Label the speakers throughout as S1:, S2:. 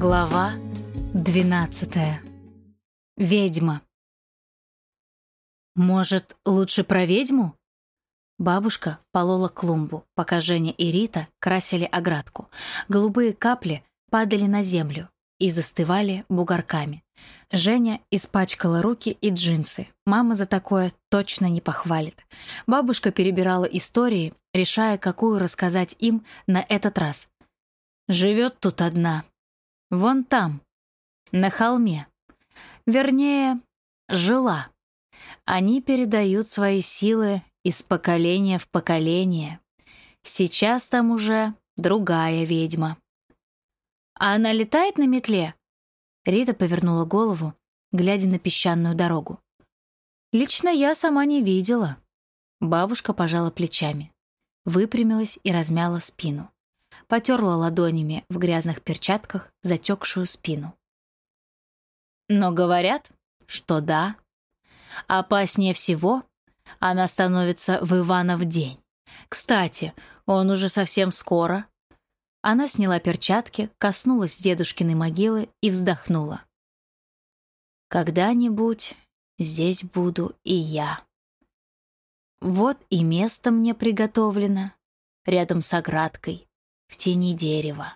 S1: Глава 12. Ведьма. Может, лучше про ведьму? Бабушка полола клумбу, пока Женя и Рита красили оградку. Голубые капли падали на землю и застывали бугорками. Женя испачкала руки и джинсы. Мама за такое точно не похвалит. Бабушка перебирала истории, решая, какую рассказать им на этот раз. «Живет тут одна», Вон там, на холме. Вернее, жила. Они передают свои силы из поколения в поколение. Сейчас там уже другая ведьма. А она летает на метле? Рита повернула голову, глядя на песчаную дорогу. Лично я сама не видела. Бабушка пожала плечами, выпрямилась и размяла спину потерла ладонями в грязных перчатках затекшую спину. Но говорят, что да. Опаснее всего она становится в Иванов день. Кстати, он уже совсем скоро. Она сняла перчатки, коснулась дедушкиной могилы и вздохнула. «Когда-нибудь здесь буду и я. Вот и место мне приготовлено, рядом с оградкой в тени дерева.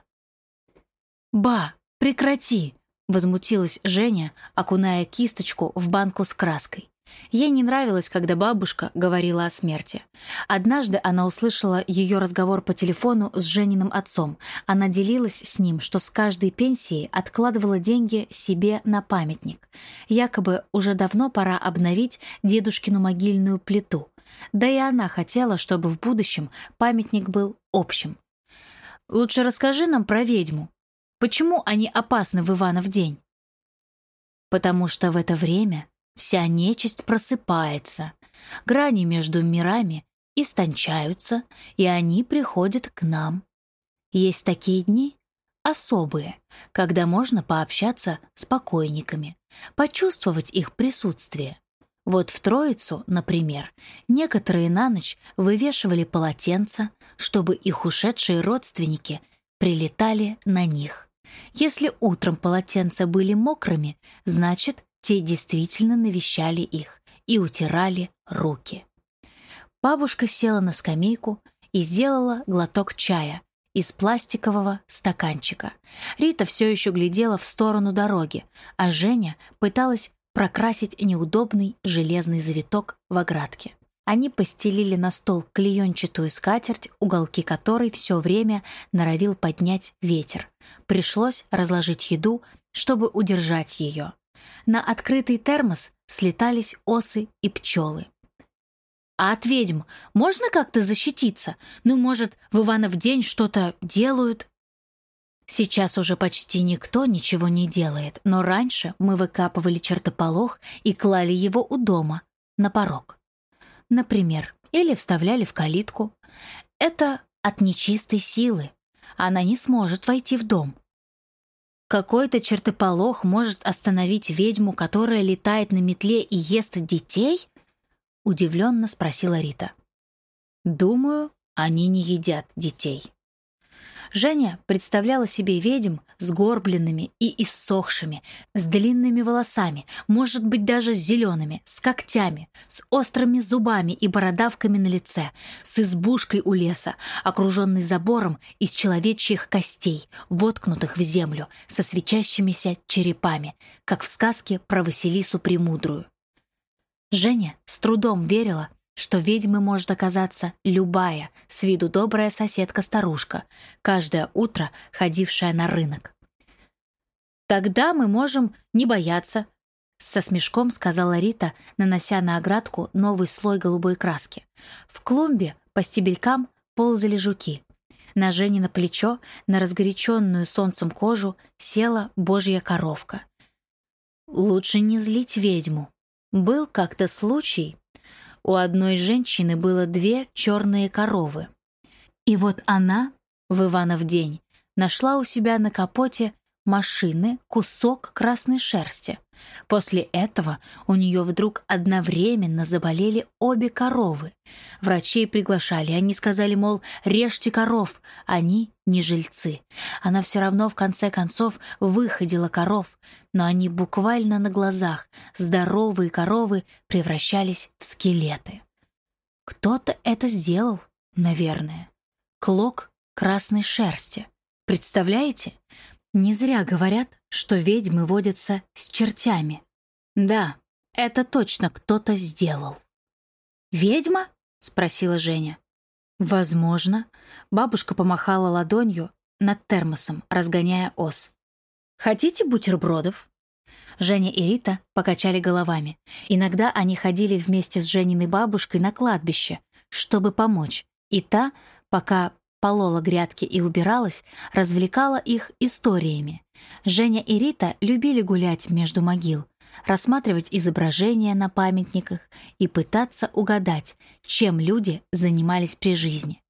S1: «Ба, прекрати!» — возмутилась Женя, окуная кисточку в банку с краской. Ей не нравилось, когда бабушка говорила о смерти. Однажды она услышала ее разговор по телефону с Жениным отцом. Она делилась с ним, что с каждой пенсии откладывала деньги себе на памятник. Якобы уже давно пора обновить дедушкину могильную плиту. Да и она хотела, чтобы в будущем памятник был общим. Лучше расскажи нам про ведьму. Почему они опасны в Иванов день? Потому что в это время вся нечисть просыпается, грани между мирами истончаются, и они приходят к нам. Есть такие дни, особые, когда можно пообщаться с покойниками, почувствовать их присутствие. Вот в Троицу, например, некоторые на ночь вывешивали полотенца, чтобы их ушедшие родственники прилетали на них. Если утром полотенца были мокрыми, значит, те действительно навещали их и утирали руки. Бабушка села на скамейку и сделала глоток чая из пластикового стаканчика. Рита все еще глядела в сторону дороги, а Женя пыталась прокрасить неудобный железный завиток в оградке. Они постелили на стол клеенчатую скатерть, уголки которой все время норовил поднять ветер. Пришлось разложить еду, чтобы удержать ее. На открытый термос слетались осы и пчелы. «А от ведьм можно как-то защититься? Ну, может, в Иванов день что-то делают?» Сейчас уже почти никто ничего не делает, но раньше мы выкапывали чертополох и клали его у дома, на порог например, или вставляли в калитку. Это от нечистой силы. Она не сможет войти в дом. Какой-то чертополох может остановить ведьму, которая летает на метле и ест детей? Удивленно спросила Рита. Думаю, они не едят детей. Женя представляла себе ведьм сгорбленными и иссохшими, с длинными волосами, может быть, даже зелеными, с когтями, с острыми зубами и бородавками на лице, с избушкой у леса, окруженной забором из человечьих костей, воткнутых в землю, со свечащимися черепами, как в сказке про Василису Премудрую. Женя с трудом верила, что ведьмой может оказаться любая, с виду добрая соседка-старушка, каждое утро ходившая на рынок. «Тогда мы можем не бояться», — со смешком сказала Рита, нанося на оградку новый слой голубой краски. В клумбе по стебелькам ползали жуки. На Жене на плечо, на разгоряченную солнцем кожу, села божья коровка. Лучше не злить ведьму. Был как-то случай, у одной женщины было две черные коровы. И вот она в Иванов день нашла у себя на капоте машины кусок красной шерсти. После этого у нее вдруг одновременно заболели обе коровы. Врачей приглашали, они сказали, мол, режьте коров, они не жильцы. Она все равно в конце концов выходила коров, но они буквально на глазах, здоровые коровы, превращались в скелеты. Кто-то это сделал, наверное. Клок красной шерсти. Представляете? Не зря говорят, что ведьмы водятся с чертями. Да, это точно кто-то сделал. «Ведьма?» — спросила Женя. «Возможно». Бабушка помахала ладонью над термосом, разгоняя ос. «Хотите бутербродов?» Женя и Рита покачали головами. Иногда они ходили вместе с Жениной бабушкой на кладбище, чтобы помочь, и та, пока полола грядки и убиралась, развлекала их историями. Женя и Рита любили гулять между могил, рассматривать изображения на памятниках и пытаться угадать, чем люди занимались при жизни.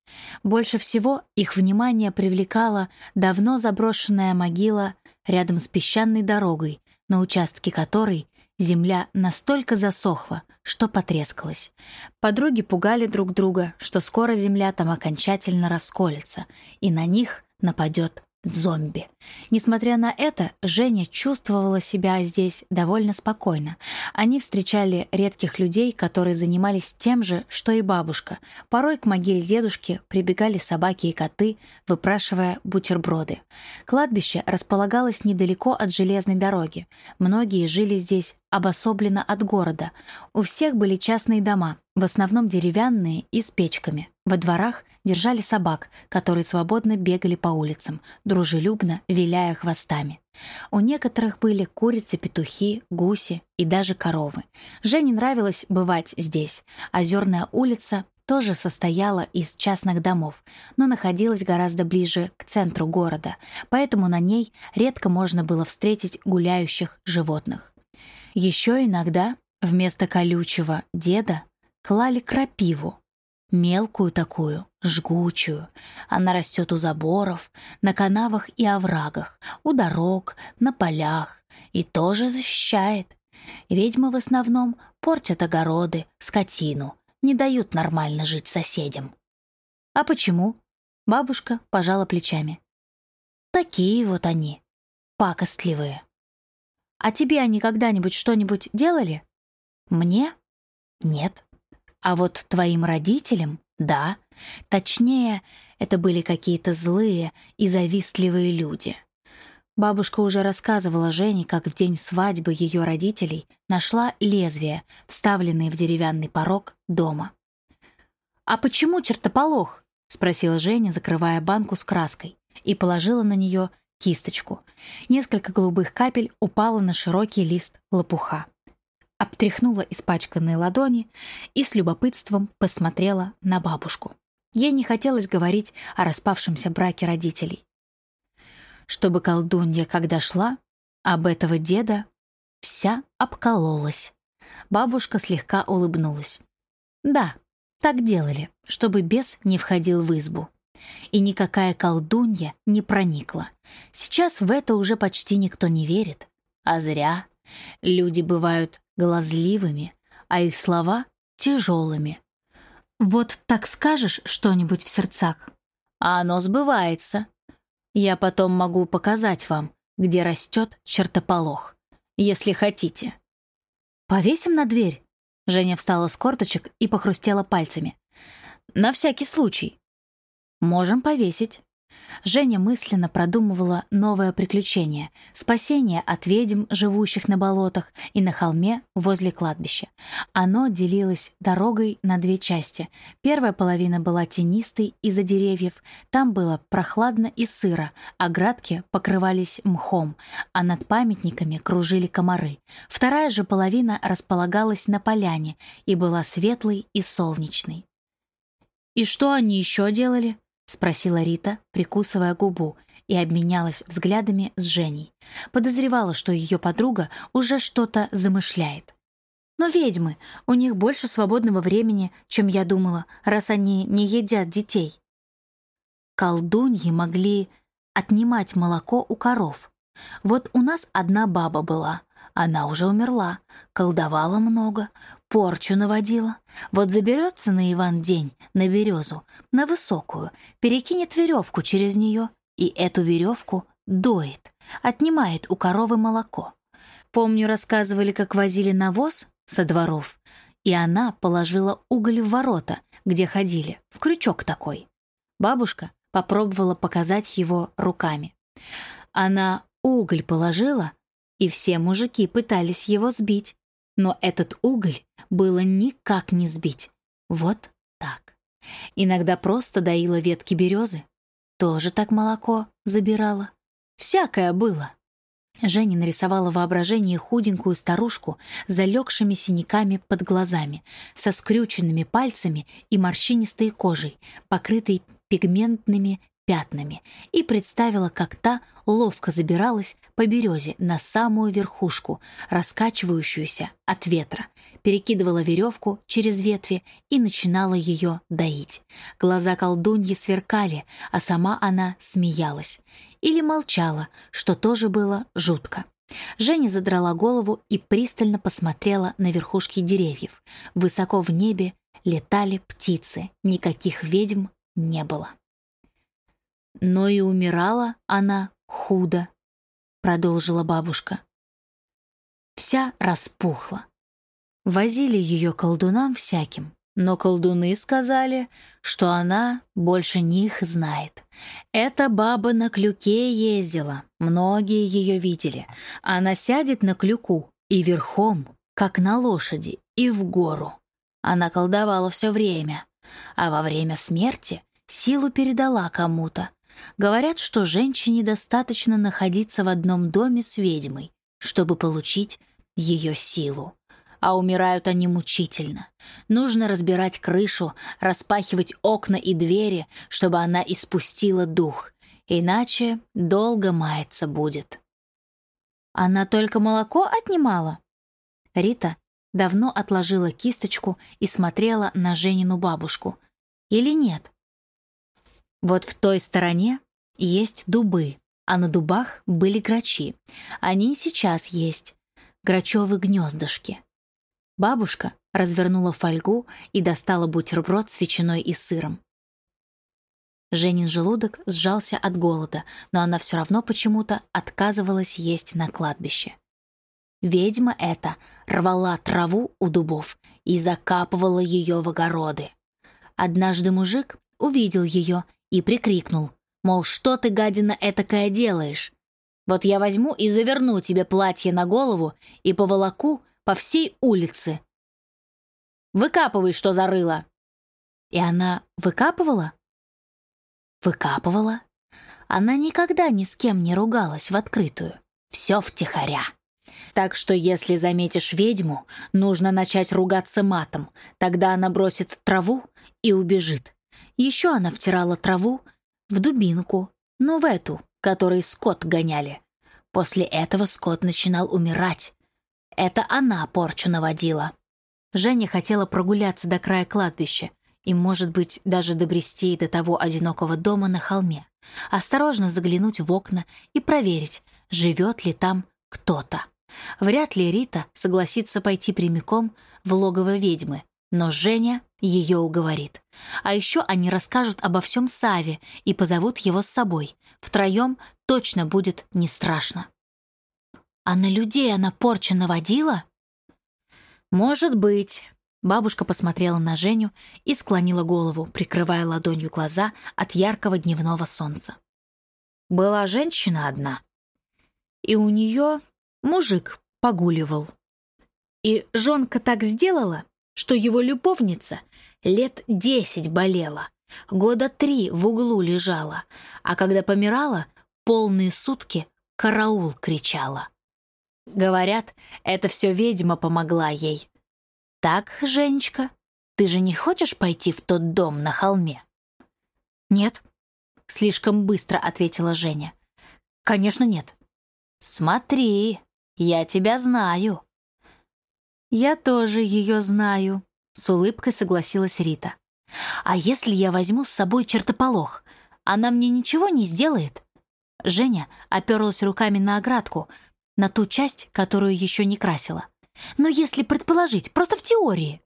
S1: Больше всего их внимание привлекала давно заброшенная могила рядом с песчаной дорогой, на участке которой земля настолько засохла, что потрескалась. Подруги пугали друг друга, что скоро земля там окончательно расколется, и на них нападет зомби. Несмотря на это, Женя чувствовала себя здесь довольно спокойно. Они встречали редких людей, которые занимались тем же, что и бабушка. Порой к могиле дедушки прибегали собаки и коты, выпрашивая бутерброды. Кладбище располагалось недалеко от железной дороги. Многие жили здесь обособленно от города. У всех были частные дома, в основном деревянные и с печками. Во дворах держали собак, которые свободно бегали по улицам, дружелюбно виляя хвостами. У некоторых были курицы, петухи, гуси и даже коровы. Жене нравилось бывать здесь. Озерная улица тоже состояла из частных домов, но находилась гораздо ближе к центру города, поэтому на ней редко можно было встретить гуляющих животных. Еще иногда вместо колючего деда клали крапиву, Мелкую такую, жгучую. Она растет у заборов, на канавах и оврагах, у дорог, на полях. И тоже защищает. Ведьмы в основном портят огороды, скотину, не дают нормально жить соседям. А почему? Бабушка пожала плечами. Такие вот они, пакостливые. А тебе они когда-нибудь что-нибудь делали? Мне? Нет. А вот твоим родителям — да. Точнее, это были какие-то злые и завистливые люди. Бабушка уже рассказывала Жене, как в день свадьбы ее родителей нашла лезвие, вставленное в деревянный порог дома. «А почему чертополох?» — спросила Женя, закрывая банку с краской, и положила на нее кисточку. Несколько голубых капель упало на широкий лист лопуха обтряхнула испачканные ладони и с любопытством посмотрела на бабушку. Ей не хотелось говорить о распавшемся браке родителей. Чтобы колдунья, когда шла, об этого деда вся обкололась. Бабушка слегка улыбнулась. Да, так делали, чтобы бес не входил в избу. И никакая колдунья не проникла. Сейчас в это уже почти никто не верит. А зря. Люди бывают глазливыми, а их слова — тяжелыми. Вот так скажешь что-нибудь в сердцах, а оно сбывается. Я потом могу показать вам, где растет чертополох, если хотите. Повесим на дверь. Женя встала с корточек и похрустела пальцами. На всякий случай. Можем повесить. Женя мысленно продумывала новое приключение — спасение от ведьм, живущих на болотах и на холме возле кладбища. Оно делилось дорогой на две части. Первая половина была тенистой из-за деревьев, там было прохладно и сыро, а градки покрывались мхом, а над памятниками кружили комары. Вторая же половина располагалась на поляне и была светлой и солнечной. «И что они еще делали?» — спросила Рита, прикусывая губу, и обменялась взглядами с Женей. Подозревала, что ее подруга уже что-то замышляет. «Но ведьмы, у них больше свободного времени, чем я думала, раз они не едят детей». Колдуньи могли отнимать молоко у коров. Вот у нас одна баба была. Она уже умерла, колдовала много, порчу наводила. Вот заберется на Иван день, на березу, на высокую, перекинет веревку через нее, и эту веревку доит, отнимает у коровы молоко. Помню, рассказывали, как возили навоз со дворов, и она положила уголь в ворота, где ходили, в крючок такой. Бабушка попробовала показать его руками. Она уголь положила, и все мужики пытались его сбить. Но этот уголь было никак не сбить. Вот так. Иногда просто доила ветки березы. Тоже так молоко забирала. Всякое было. Женя нарисовала воображение худенькую старушку с залегшими синяками под глазами, со скрюченными пальцами и морщинистой кожей, покрытой пигментными пятнами, и представила, как та ловко забиралась по березе на самую верхушку, раскачивающуюся от ветра, перекидывала веревку через ветви и начинала ее доить. Глаза колдуньи сверкали, а сама она смеялась. Или молчала, что тоже было жутко. Женя задрала голову и пристально посмотрела на верхушки деревьев. Высоко в небе летали птицы, никаких ведьм не было. Но и умирала она худо, продолжила бабушка. Вся распухла. Возили ее колдунам всяким, но колдуны сказали, что она больше них знает. Эта баба на клюке ездила, многие ее видели. Она сядет на клюку и верхом, как на лошади, и в гору. Она колдовала все время, а во время смерти силу передала кому-то, Говорят, что женщине достаточно находиться в одном доме с ведьмой, чтобы получить ее силу. А умирают они мучительно. Нужно разбирать крышу, распахивать окна и двери, чтобы она испустила дух. Иначе долго маяться будет. Она только молоко отнимала? Рита давно отложила кисточку и смотрела на Женину бабушку. Или нет? Вот в той стороне есть дубы, а на дубах были грачи. Они сейчас есть. Грачевые гнездышки. Бабушка развернула фольгу и достала бутерброд с ветчиной и сыром. Женин желудок сжался от голода, но она все равно почему-то отказывалась есть на кладбище. Ведьма эта рвала траву у дубов и закапывала ее в огороды. Однажды мужик увидел ее и прикрикнул, мол, что ты, гадина, этакая делаешь? Вот я возьму и заверну тебе платье на голову и поволоку по всей улице. Выкапывай, что зарыла. И она выкапывала? Выкапывала. Она никогда ни с кем не ругалась в открытую. Все втихаря. Так что если заметишь ведьму, нужно начать ругаться матом. Тогда она бросит траву и убежит. Еще она втирала траву в дубинку, ну в эту, которой скот гоняли. После этого скот начинал умирать. Это она порчу наводила. Женя хотела прогуляться до края кладбища и, может быть, даже добрести до того одинокого дома на холме, осторожно заглянуть в окна и проверить, живет ли там кто-то. Вряд ли Рита согласится пойти прямиком в логово ведьмы, но Женя ее уговорит. А еще они расскажут обо всем Саве и позовут его с собой. Втроем точно будет не страшно. А на людей она порчу наводила? Может быть. Бабушка посмотрела на Женю и склонила голову, прикрывая ладонью глаза от яркого дневного солнца. Была женщина одна, и у нее мужик погуливал. И жонка так сделала, что его любовница лет десять болела, года три в углу лежала, а когда помирала, полные сутки караул кричала. Говорят, это все ведьма помогла ей. Так, Женечка, ты же не хочешь пойти в тот дом на холме? Нет, слишком быстро ответила Женя. Конечно, нет. Смотри, я тебя знаю. «Я тоже ее знаю», — с улыбкой согласилась Рита. «А если я возьму с собой чертополох? Она мне ничего не сделает?» Женя оперлась руками на оградку, на ту часть, которую еще не красила. Но если предположить, просто в теории.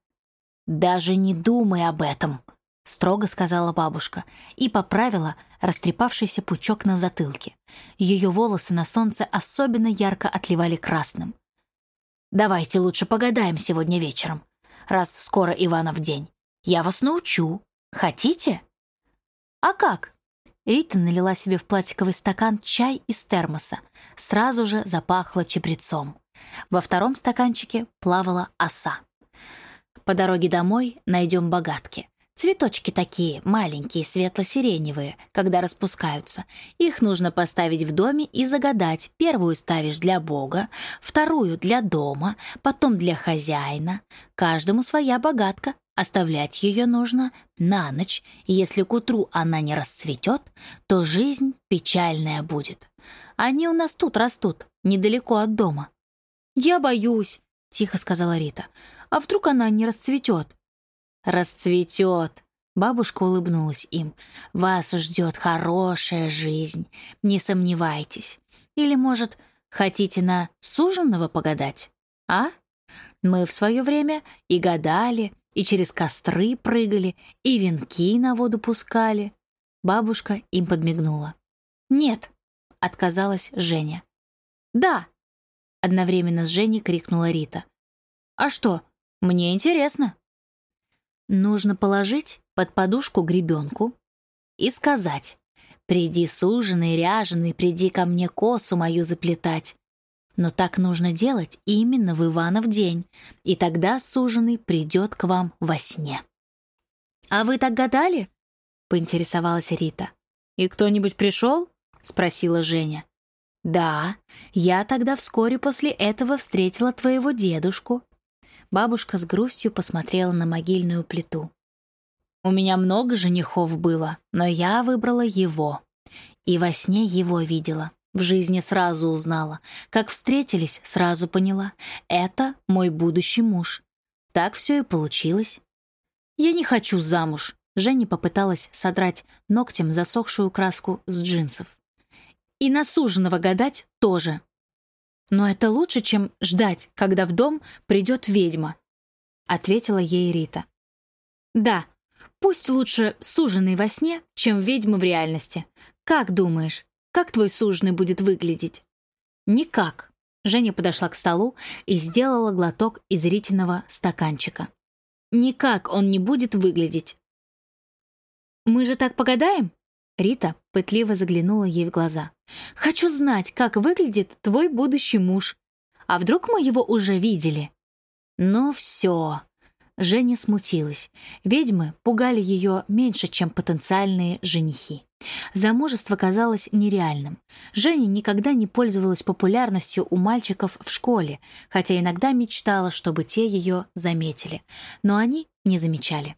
S1: «Даже не думай об этом», — строго сказала бабушка и поправила растрепавшийся пучок на затылке. Ее волосы на солнце особенно ярко отливали красным. «Давайте лучше погадаем сегодня вечером, раз скоро Иванов день. Я вас научу. Хотите?» «А как?» Рита налила себе в пластиковый стакан чай из термоса. Сразу же запахло чабрецом. Во втором стаканчике плавала оса. По дороге домой найдем богатки. Цветочки такие, маленькие, светло-сиреневые, когда распускаются. Их нужно поставить в доме и загадать. Первую ставишь для Бога, вторую для дома, потом для хозяина. Каждому своя богатка. Оставлять ее нужно на ночь. Если к утру она не расцветет, то жизнь печальная будет. Они у нас тут растут, недалеко от дома. «Я боюсь», — тихо сказала Рита. А вдруг она не расцветет? Расцветет. Бабушка улыбнулась им. «Вас ждет хорошая жизнь, не сомневайтесь. Или, может, хотите на суженного погадать? А? Мы в свое время и гадали, и через костры прыгали, и венки на воду пускали». Бабушка им подмигнула. «Нет», — отказалась Женя. «Да», — одновременно с Женей крикнула Рита. «А что, мне интересно. Нужно положить под подушку гребенку и сказать «Приди, суженый, ряженый, приди ко мне косу мою заплетать». Но так нужно делать именно в Иванов день, и тогда суженый придет к вам во сне. «А вы так гадали?» — поинтересовалась Рита. «И кто-нибудь пришел?» — спросила Женя. «Да, я тогда вскоре после этого встретила твоего дедушку», Бабушка с грустью посмотрела на могильную плиту. «У меня много женихов было, но я выбрала его. И во сне его видела. В жизни сразу узнала. Как встретились, сразу поняла. Это мой будущий муж. Так все и получилось. Я не хочу замуж. Женя попыталась содрать ногтем засохшую краску с джинсов. И на суженого гадать тоже. «Но это лучше, чем ждать, когда в дом придет ведьма», — ответила ей Рита. «Да, пусть лучше суженый во сне, чем ведьма в реальности. Как думаешь, как твой суженый будет выглядеть?» «Никак», — Женя подошла к столу и сделала глоток из Ритиного стаканчика. «Никак он не будет выглядеть». «Мы же так погадаем?» Рита пытливо заглянула ей в глаза. «Хочу знать, как выглядит твой будущий муж. А вдруг мы его уже видели?» «Ну все». Женя смутилась. Ведьмы пугали ее меньше, чем потенциальные женихи. Замужество казалось нереальным. Женя никогда не пользовалась популярностью у мальчиков в школе, хотя иногда мечтала, чтобы те ее заметили. Но они не замечали.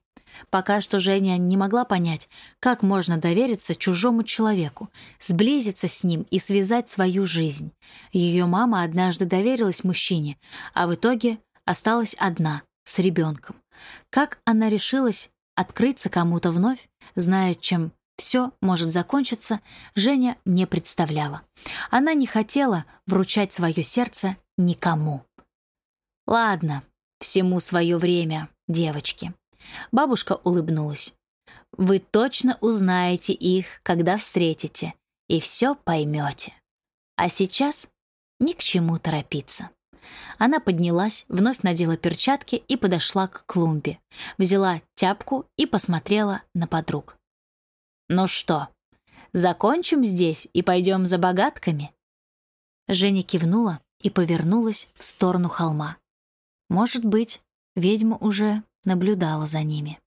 S1: Пока что Женя не могла понять, как можно довериться чужому человеку, сблизиться с ним и связать свою жизнь. Ее мама однажды доверилась мужчине, а в итоге осталась одна, с ребенком. Как она решилась открыться кому-то вновь, зная, чем все может закончиться, Женя не представляла. Она не хотела вручать свое сердце никому. «Ладно, всему свое время, девочки», Бабушка улыбнулась. «Вы точно узнаете их, когда встретите, и все поймете. А сейчас ни к чему торопиться». Она поднялась, вновь надела перчатки и подошла к клумбе. Взяла тяпку и посмотрела на подруг. «Ну что, закончим здесь и пойдем за богатками?» Женя кивнула и повернулась в сторону холма. Может быть, ведьма уже наблюдала за ними.